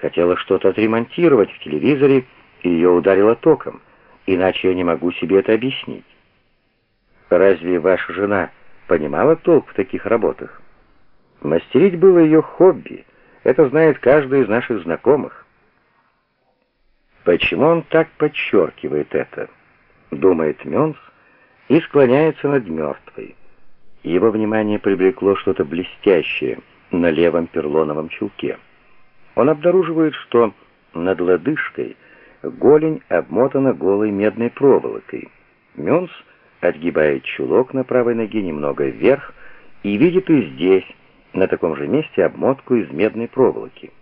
Хотела что-то отремонтировать в телевизоре, и ее ударило током. Иначе я не могу себе это объяснить. Разве ваша жена понимала толк в таких работах? Мастерить было ее хобби. Это знает каждый из наших знакомых. Почему он так подчеркивает это? Думает Мёнс и склоняется над мертвой. Его внимание привлекло что-то блестящее на левом перлоновом чулке. Он обнаруживает, что над лодыжкой голень обмотана голой медной проволокой. Мёнс отгибает чулок на правой ноге немного вверх и видит и здесь, на таком же месте, обмотку из медной проволоки.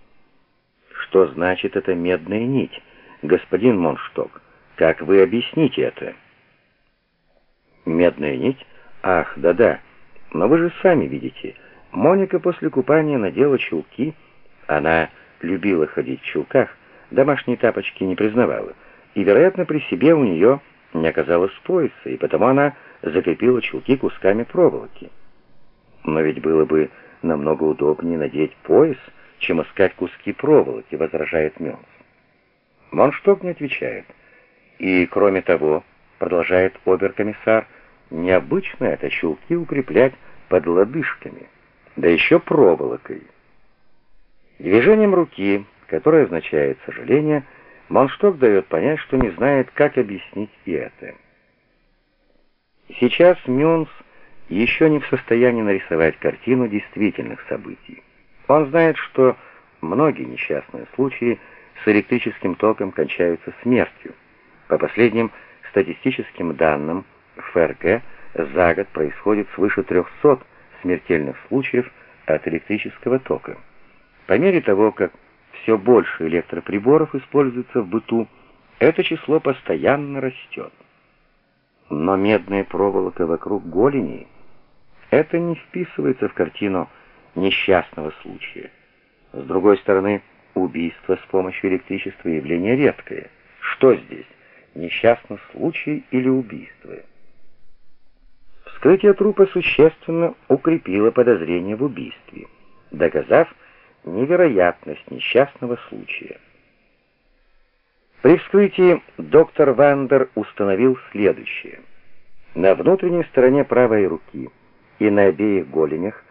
Что значит эта медная нить, господин Моншток? Как вы объясните это? Медная нить? Ах, да-да. Но вы же сами видите. Моника после купания надела чулки. Она любила ходить в чулках, домашние тапочки не признавала. И, вероятно, при себе у нее не оказалось пояса, и потому она закрепила чулки кусками проволоки. Но ведь было бы намного удобнее надеть пояс, чем искать куски проволоки, возражает Мёнс. Моншток не отвечает. И, кроме того, продолжает оберкомиссар, необычно это чулки укреплять под лодыжками, да еще проволокой. Движением руки, которое означает сожаление, Моншток дает понять, что не знает, как объяснить и это. Сейчас Мюнс еще не в состоянии нарисовать картину действительных событий. Он знает, что многие несчастные случаи с электрическим током кончаются смертью. По последним статистическим данным ФРГ за год происходит свыше 300 смертельных случаев от электрического тока. По мере того, как все больше электроприборов используется в быту, это число постоянно растет. Но медная проволока вокруг голени — это не вписывается в картину несчастного случая. С другой стороны, убийство с помощью электричества явление редкое. Что здесь, несчастный случай или убийство? Вскрытие трупа существенно укрепило подозрение в убийстве, доказав, невероятность несчастного случая. При вскрытии доктор Вандер установил следующее. На внутренней стороне правой руки и на обеих голенях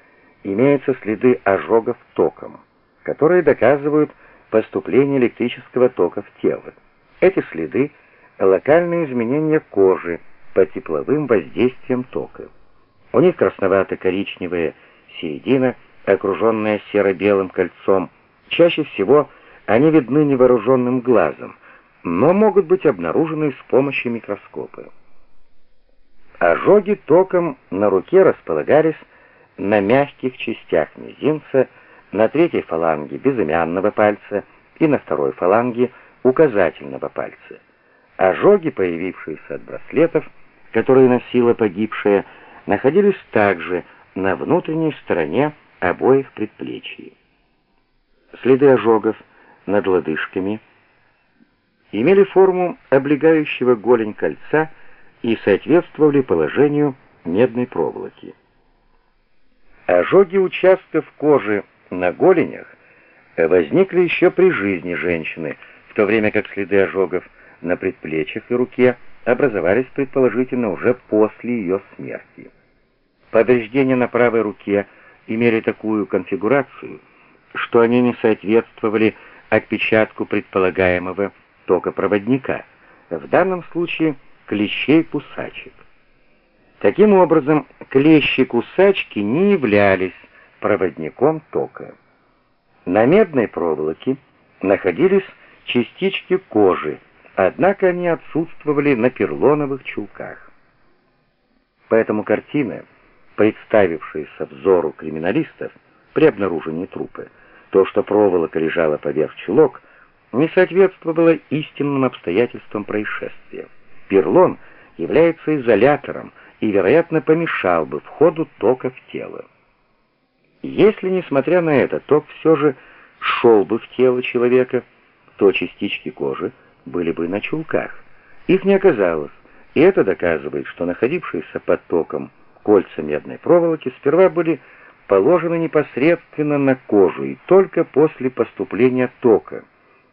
имеются следы ожогов током, которые доказывают поступление электрического тока в тело. Эти следы — локальные изменения кожи под тепловым воздействием тока. У них красновато-коричневая середина — окруженная серо-белым кольцом. Чаще всего они видны невооруженным глазом, но могут быть обнаружены с помощью микроскопа. Ожоги током на руке располагались на мягких частях мизинца, на третьей фаланге безымянного пальца и на второй фаланге указательного пальца. Ожоги, появившиеся от браслетов, которые носила погибшая, находились также на внутренней стороне обоих предплечий. Следы ожогов над лодыжками имели форму облегающего голень кольца и соответствовали положению медной проволоки. Ожоги участков кожи на голенях возникли еще при жизни женщины, в то время как следы ожогов на предплечьях и руке образовались предположительно уже после ее смерти. Повреждения на правой руке – имели такую конфигурацию, что они не соответствовали отпечатку предполагаемого токопроводника, в данном случае клещей-кусачек. Таким образом, клещи-кусачки не являлись проводником тока. На медной проволоке находились частички кожи, однако они отсутствовали на перлоновых чулках. Поэтому картина — представившееся взору криминалистов при обнаружении трупа, то, что проволока лежала поверх чулок, не соответствовало истинным обстоятельствам происшествия. Перлон является изолятором и, вероятно, помешал бы входу тока в тело. Если, несмотря на это, ток все же шел бы в тело человека, то частички кожи были бы на чулках. Их не оказалось, и это доказывает, что находившийся под током кольца медной проволоки сперва были положены непосредственно на кожу и только после поступления тока –